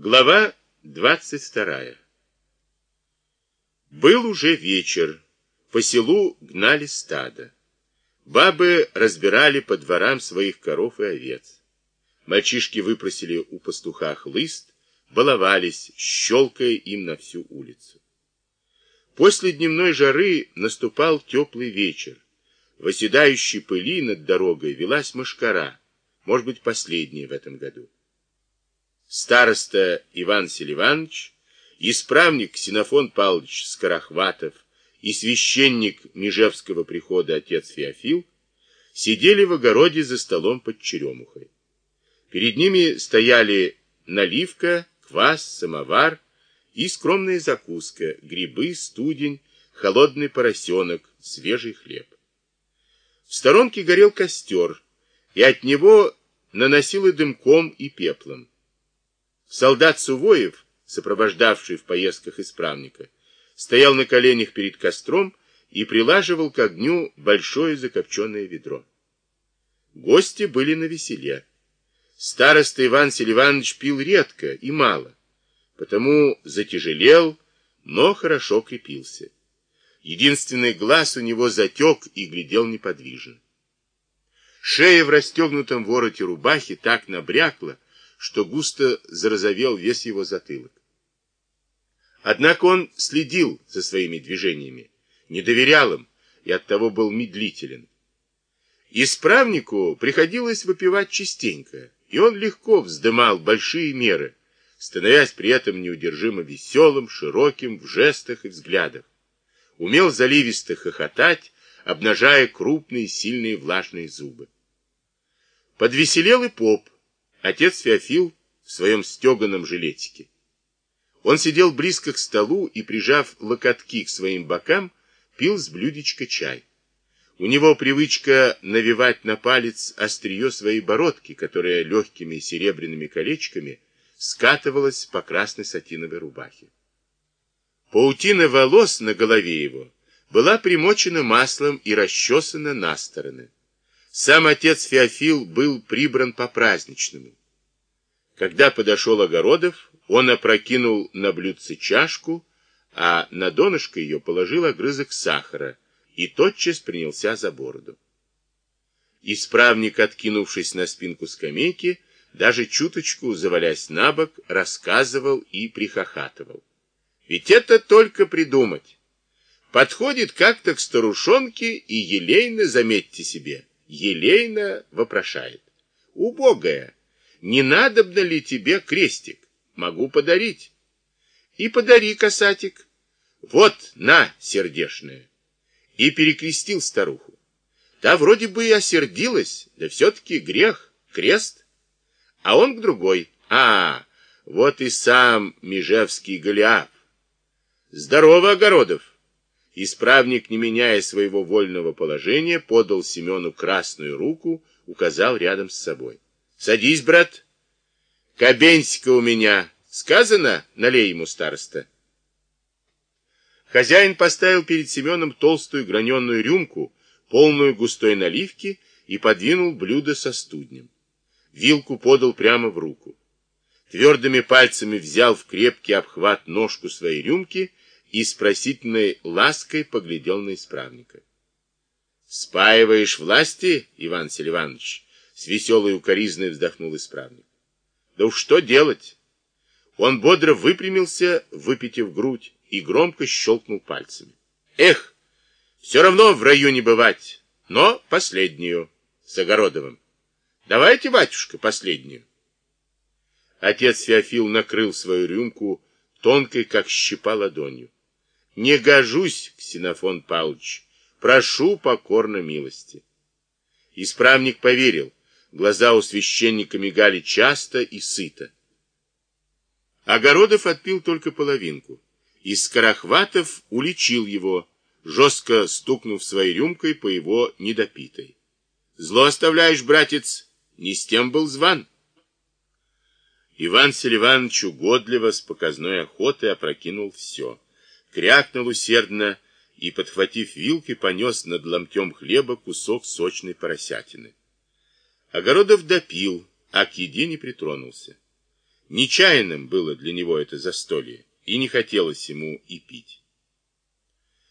Глава 22. Был уже вечер. По селу гнали стадо. Бабы разбирали по дворам своих коров и овец. Мальчишки выпросили у пастуха хлыст, баловались, щелкая им на всю улицу. После дневной жары наступал теплый вечер. В оседающей пыли над дорогой велась мошкара, может быть, последняя в этом году староста Иван Селиванович, исправник Ксенофон Павлович Скорохватов и священник Межевского прихода отец Феофил сидели в огороде за столом под черемухой. Перед ними стояли наливка, квас, самовар и скромная закуска, грибы, студень, холодный поросенок, свежий хлеб. В сторонке горел костер, и от него наносило дымком и пеплом. Солдат Сувоев, сопровождавший в поездках исправника, стоял на коленях перед костром и прилаживал к огню большое закопченное ведро. Гости были на веселе. Староста Иван Селиванович пил редко и мало, потому затяжелел, но хорошо крепился. Единственный глаз у него затек и глядел неподвижно. Шея в расстегнутом вороте рубахи так набрякла, что густо зарозовел весь его затылок. Однако он следил за своими движениями, не доверял им и оттого был медлителен. Исправнику приходилось выпивать частенько, и он легко вздымал большие меры, становясь при этом неудержимо веселым, широким в жестах и взглядах. Умел заливисто хохотать, обнажая крупные, сильные влажные зубы. Подвеселел и поп, Отец Феофил в своем стеганом жилетике. Он сидел близко к столу и, прижав локотки к своим бокам, пил с блюдечка чай. У него привычка навивать на палец острие своей бородки, которая легкими серебряными колечками скатывалась по красной сатиновой рубахе. Паутина волос на голове его была примочена маслом и расчесана на стороны. Сам отец Феофил был прибран по-праздничному. Когда подошел Огородов, он опрокинул на блюдце чашку, а на донышко ее положил огрызок сахара и тотчас принялся за бороду. Исправник, откинувшись на спинку скамейки, даже чуточку, завалясь на бок, рассказывал и прихохатывал. Ведь это только придумать. Подходит как-то к старушонке и елейно, заметьте себе, елейно вопрошает. «Убогая, не надобно ли тебе крестик? Могу подарить». «И подари, касатик». «Вот, на, сердешная». И перекрестил старуху. Та вроде бы и осердилась, да все-таки грех, крест. А он к другой. А, вот и сам Межевский Голиаф. Здорово, Огородов. Исправник, не меняя своего вольного положения, подал Семену красную руку, указал рядом с собой. «Садись, брат!» «Кабенсика у меня!» «Сказано?» — налей ему староста. Хозяин поставил перед Семеном толстую граненую рюмку, полную густой наливки, и подвинул блюдо со студнем. Вилку подал прямо в руку. Твердыми пальцами взял в крепкий обхват ножку своей рюмки и с лаской поглядел на исправника. «Спаиваешь власти, Иван Селиванович?» С веселой укоризной вздохнул исправник. «Да уж что делать?» Он бодро выпрямился, выпитив грудь, и громко щелкнул пальцами. «Эх, все равно в раю не бывать, но последнюю, с Огородовым. Давайте, батюшка, последнюю». Отец Феофил накрыл свою рюмку тонкой, как щепа, ладонью. Не гожусь, Ксенофон Павлович, прошу покорно милости. Исправник поверил, глаза у священника мигали часто и сыто. Огородов отпил только половинку, и Скорохватов уличил его, жестко стукнув своей рюмкой по его недопитой. Зло оставляешь, братец, не с тем был зван. Иван Селиванович угодливо с показной охотой опрокинул все крякнул усердно и, подхватив вилкой, понес над ломтем хлеба кусок сочной поросятины. Огородов допил, а к еде не притронулся. Нечаянным было для него это застолье, и не хотелось ему и пить.